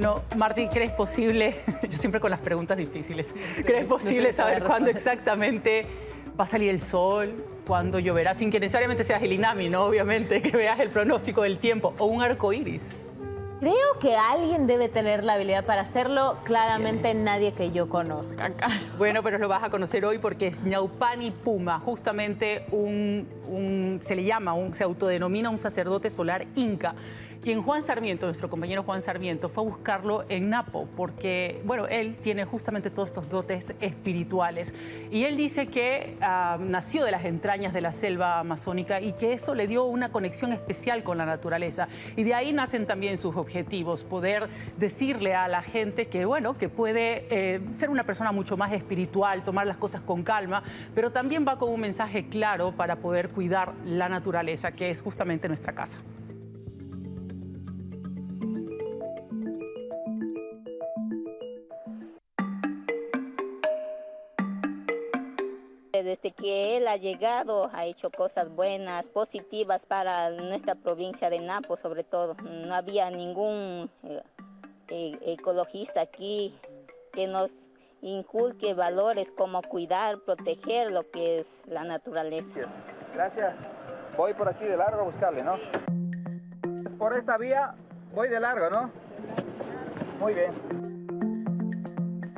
No, Martín, ¿crees posible, yo siempre con las preguntas difíciles, ¿crees posible saber cuándo exactamente va a salir el sol, cuándo lloverá, sin que necesariamente seas el INAMI, ¿no? Obviamente, que veas el pronóstico del tiempo, o un arco iris? Creo que alguien debe tener la habilidad para hacerlo, claramente nadie que yo conozca, Bueno, pero lo vas a conocer hoy porque es Ñaupani Puma, justamente un, se le llama, un, se autodenomina un sacerdote solar inca quien Juan Sarmiento, nuestro compañero Juan Sarmiento, fue a buscarlo en Napo, porque, bueno, él tiene justamente todos estos dotes espirituales. Y él dice que ah, nació de las entrañas de la selva amazónica y que eso le dio una conexión especial con la naturaleza. Y de ahí nacen también sus objetivos, poder decirle a la gente que, bueno, que puede eh, ser una persona mucho más espiritual, tomar las cosas con calma, pero también va con un mensaje claro para poder cuidar la naturaleza, que es justamente nuestra casa. Desde que él ha llegado ha hecho cosas buenas, positivas para nuestra provincia de Napo sobre todo. No había ningún eh, eh, ecologista aquí que nos inculque valores como cuidar, proteger lo que es la naturaleza. Gracias. Voy por aquí de largo a buscarle, ¿no? Por esta vía voy de largo, ¿no? Muy bien.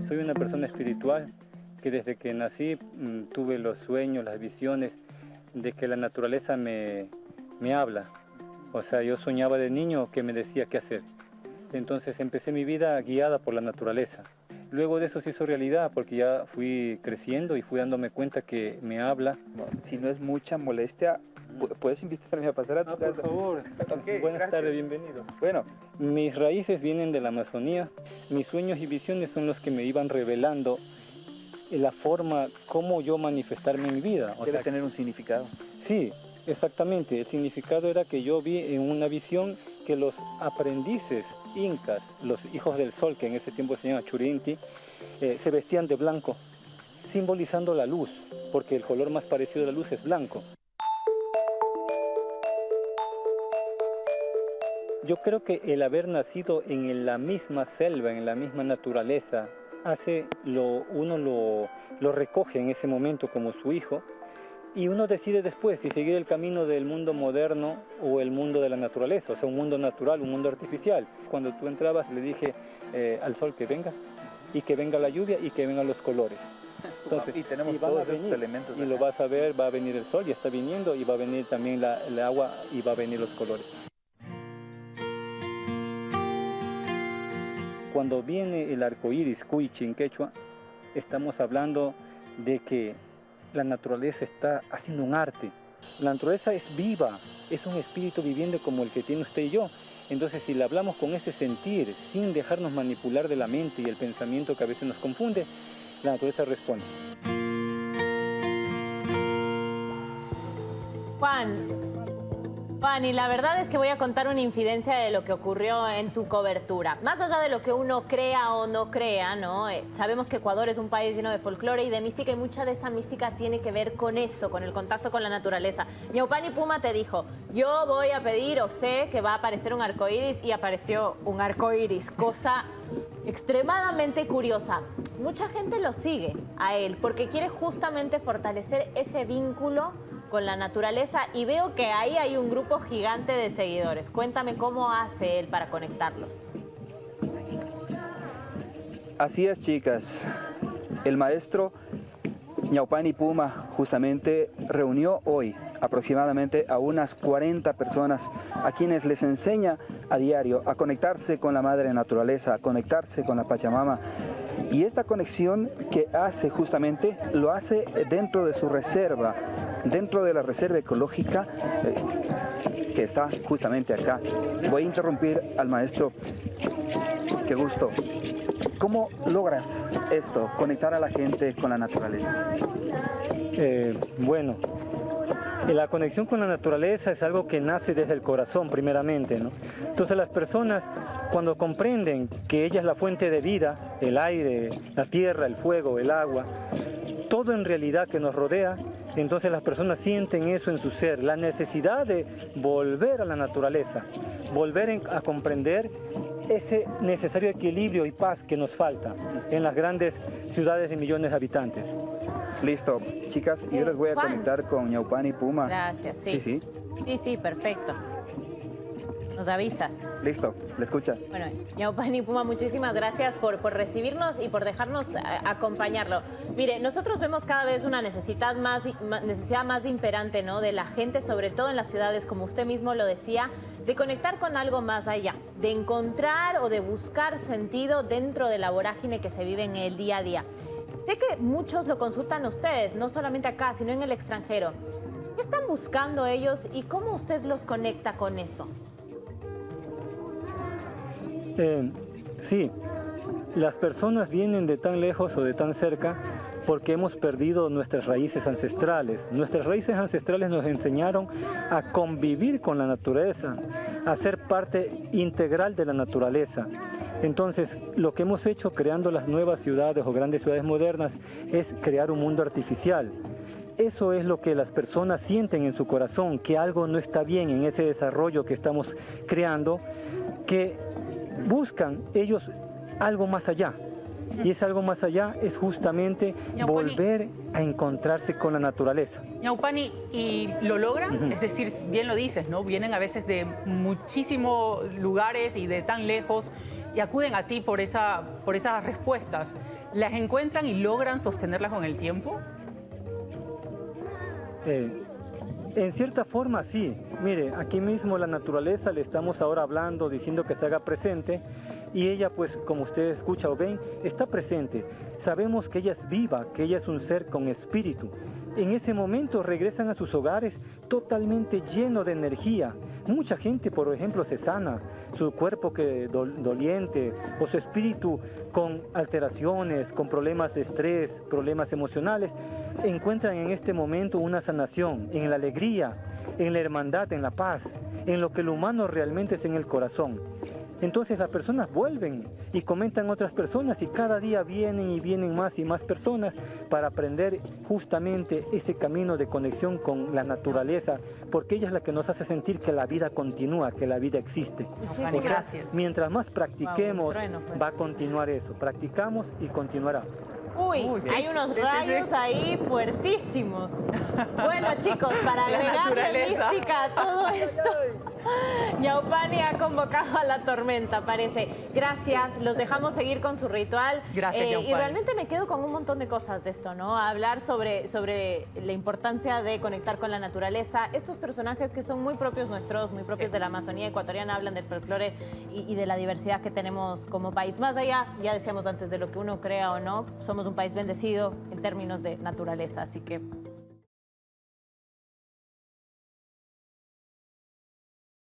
Soy una persona espiritual que desde que nací mm, tuve los sueños, las visiones de que la naturaleza me, me habla. O sea, yo soñaba de niño que me decía qué hacer. Entonces empecé mi vida guiada por la naturaleza. Luego de eso se hizo realidad porque ya fui creciendo y fui dándome cuenta que me habla. Si no es mucha molestia, ¿puedes invitarme a pasar a tu ah, Por favor. Buenas tardes, bienvenido. Bueno, mis raíces vienen de la Amazonía. Mis sueños y visiones son los que me iban revelando la forma como yo manifestarme en mi vida. O Debe tener un significado. Sí, exactamente. El significado era que yo vi en una visión que los aprendices incas, los hijos del sol, que en ese tiempo se llama Churinti, eh, se vestían de blanco, simbolizando la luz, porque el color más parecido a la luz es blanco. Yo creo que el haber nacido en la misma selva, en la misma naturaleza, hace, lo, uno lo, lo recoge en ese momento como su hijo y uno decide después si seguir el camino del mundo moderno o el mundo de la naturaleza, o sea, un mundo natural, un mundo artificial. Cuando tú entrabas le dije eh, al sol que venga y que venga la lluvia y que vengan los colores. Entonces, y tenemos todos esos elementos. Y lo vas a ver, va a venir el sol, ya está viniendo, y va a venir también la, el agua y va a venir los colores. Cuando viene el arco iris, cuichi en quechua, estamos hablando de que la naturaleza está haciendo un arte. La naturaleza es viva, es un espíritu viviente como el que tiene usted y yo. Entonces, si le hablamos con ese sentir, sin dejarnos manipular de la mente y el pensamiento que a veces nos confunde, la naturaleza responde. Juan, Fanny, la verdad es que voy a contar una infidencia de lo que ocurrió en tu cobertura. Más allá de lo que uno crea o no crea, ¿no? Eh, sabemos que Ecuador es un país lleno de folclore y de mística y mucha de esa mística tiene que ver con eso, con el contacto con la naturaleza. Ñaupani Puma te dijo, yo voy a pedir o sé que va a aparecer un arco iris y apareció un arco iris, cosa extremadamente curiosa. Mucha gente lo sigue a él porque quiere justamente fortalecer ese vínculo con la naturaleza y veo que ahí hay un grupo gigante de seguidores. Cuéntame cómo hace él para conectarlos. Así es, chicas. El maestro Ñaupani Puma justamente reunió hoy aproximadamente a unas 40 personas a quienes les enseña a diario a conectarse con la madre naturaleza, a conectarse con la Pachamama. Y esta conexión que hace justamente lo hace dentro de su reserva, dentro de la reserva ecológica eh, que está justamente acá. Voy a interrumpir al maestro. Qué gusto. ¿Cómo logras esto, conectar a la gente con la naturaleza? Eh, bueno, la conexión con la naturaleza es algo que nace desde el corazón primeramente, ¿no? Entonces las personas cuando comprenden que ella es la fuente de vida, el aire, la tierra, el fuego, el agua, todo en realidad que nos rodea, entonces las personas sienten eso en su ser, la necesidad de volver a la naturaleza, volver a comprender ese necesario equilibrio y paz que nos falta en las grandes ciudades de millones de habitantes. Listo, chicas, yo les voy a Juan. conectar con Ñaupani Puma. Gracias, sí. Sí, sí. Sí, sí, perfecto. Nos avisas. Listo, le escucha. Bueno, Ñaupani Puma, muchísimas gracias por, por recibirnos y por dejarnos eh, acompañarlo. Mire, nosotros vemos cada vez una necesidad más, necesidad más imperante, ¿no? De la gente, sobre todo en las ciudades, como usted mismo lo decía, de conectar con algo más allá, de encontrar o de buscar sentido dentro de la vorágine que se vive en el día a día. Sé que muchos lo consultan a ustedes, no solamente acá, sino en el extranjero. ¿Qué están buscando ellos y cómo usted los conecta con eso? Sí, las personas vienen de tan lejos o de tan cerca porque hemos perdido nuestras raíces ancestrales. Nuestras raíces ancestrales nos enseñaron a convivir con la naturaleza, a ser parte integral de la naturaleza. Entonces, lo que hemos hecho creando las nuevas ciudades o grandes ciudades modernas es crear un mundo artificial. Eso es lo que las personas sienten en su corazón, que algo no está bien en ese desarrollo que estamos creando, que buscan ellos algo más allá. Y ese algo más allá es justamente volver a encontrarse con la naturaleza. Ñaupani, ¿y lo logran? Es decir, bien lo dices, ¿no? Vienen a veces de muchísimos lugares y de tan lejos y acuden a ti por, esa, por esas respuestas. ¿Las encuentran y logran sostenerlas con el tiempo? Eh, en cierta forma sí. Mire, aquí mismo la naturaleza le estamos ahora hablando, diciendo que se haga presente y ella pues como ustedes escuchan o ven, está presente. Sabemos que ella es viva, que ella es un ser con espíritu. En ese momento regresan a sus hogares totalmente lleno de energía. Mucha gente, por ejemplo, se sana, su cuerpo que dol- doliente o su espíritu con alteraciones, con problemas de estrés, problemas emocionales, encuentran en este momento una sanación, en la alegría, en la hermandad, en la paz, en lo que el humano realmente es en el corazón. Entonces las personas vuelven y comentan otras personas y cada día vienen y vienen más y más personas para aprender justamente ese camino de conexión con la naturaleza, porque ella es la que nos hace sentir que la vida continúa, que la vida existe. Muchísimas Ñaupani, O sea, gracias. mientras más practiquemos, Wow, un trueno fue. va a continuar eso. Practicamos y continuará. Uy, Uy, sí. hay unos Sí, rayos sí. ahí fuertísimos. Bueno, chicos, para agregarle mística a todo esto, Ñaupani ha convocado a la tormenta, parece. Gracias, los dejamos seguir con su ritual. Eh, Gracias, y Ñaupani. realmente me quedo con un montón de cosas de esto, ¿no? A hablar sobre, sobre la importancia de conectar con la naturaleza. Estos personajes que son muy propios nuestros, muy propios de la Amazonía ecuatoriana, hablan del folclore y, y de la diversidad que tenemos como país. Más allá, ya decíamos antes, de lo que uno crea o no, somos un país bendecido en términos de naturaleza. Así que